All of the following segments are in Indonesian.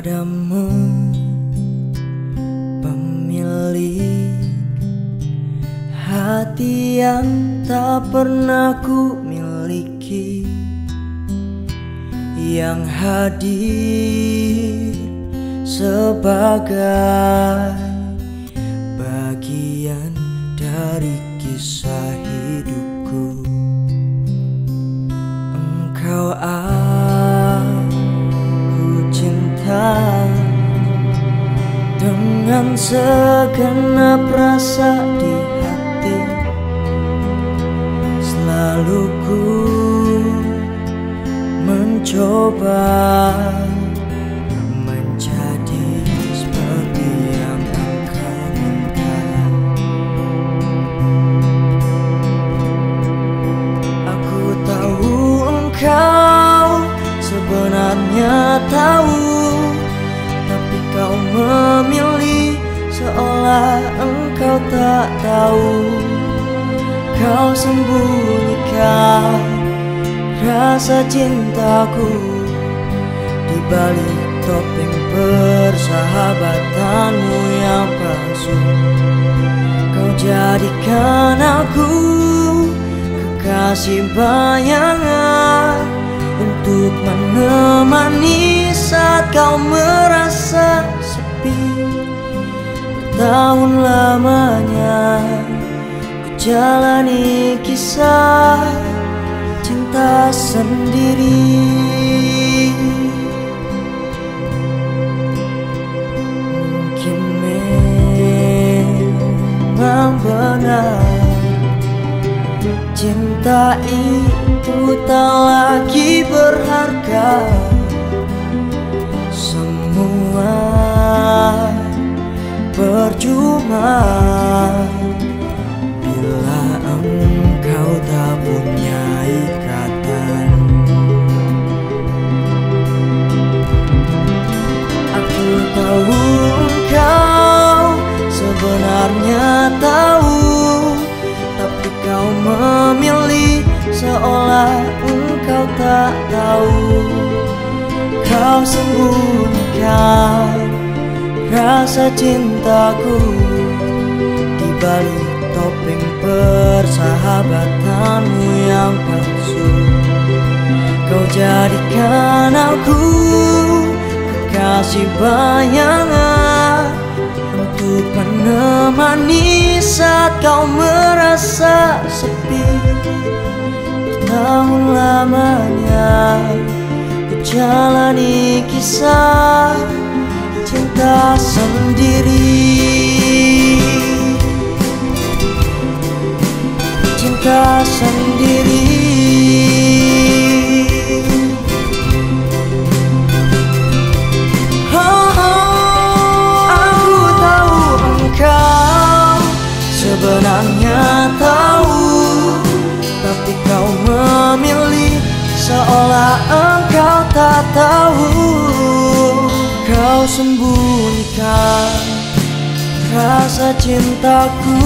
padamu Pemilik hati yang tak pernah ku miliki Yang hadir sebagai bagian dari kisah hidupku Dengan segenap rasa di hati Selalu ku mencoba Menjadi seperti yang engkau minta Aku tahu engkau sebenarnya tahu seolah engkau tak tahu. Kau sembunyikan rasa cintaku Di balik topeng persahabatanmu yang palsu. Kau jadikan aku kekasih bayangan Untuk menemani saat kau merasa Bertahun lamanya ku jalani kisah cinta sendiri. Mungkin memang benar Cinta itu tak tahu Kau sembunyikan rasa cintaku Di balik topeng persahabatanmu yang palsu. Kau jadikan aku kekasih bayangan Untuk menemani saat kau merasa sepi. Bertahun lamanya ku jalani kisah cinta sendiri. Cinta sendiri. Oh, aku tahu engkau sebenarnya tahu Tapi kau memilih seolah engkau tahu Kau sembunyikan rasa cintaku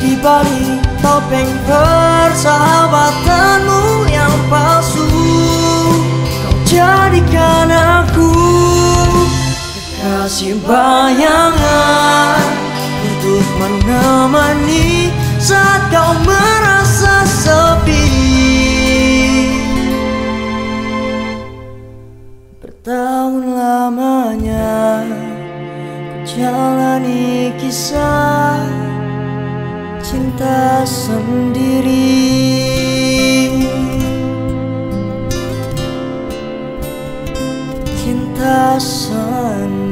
Di balik topeng persahabatanmu yang palsu. Kau jadikan aku kekasih bayangan Untuk menemani saat kau merasa menemani kisah cinta sendiri. Cinta sendiri.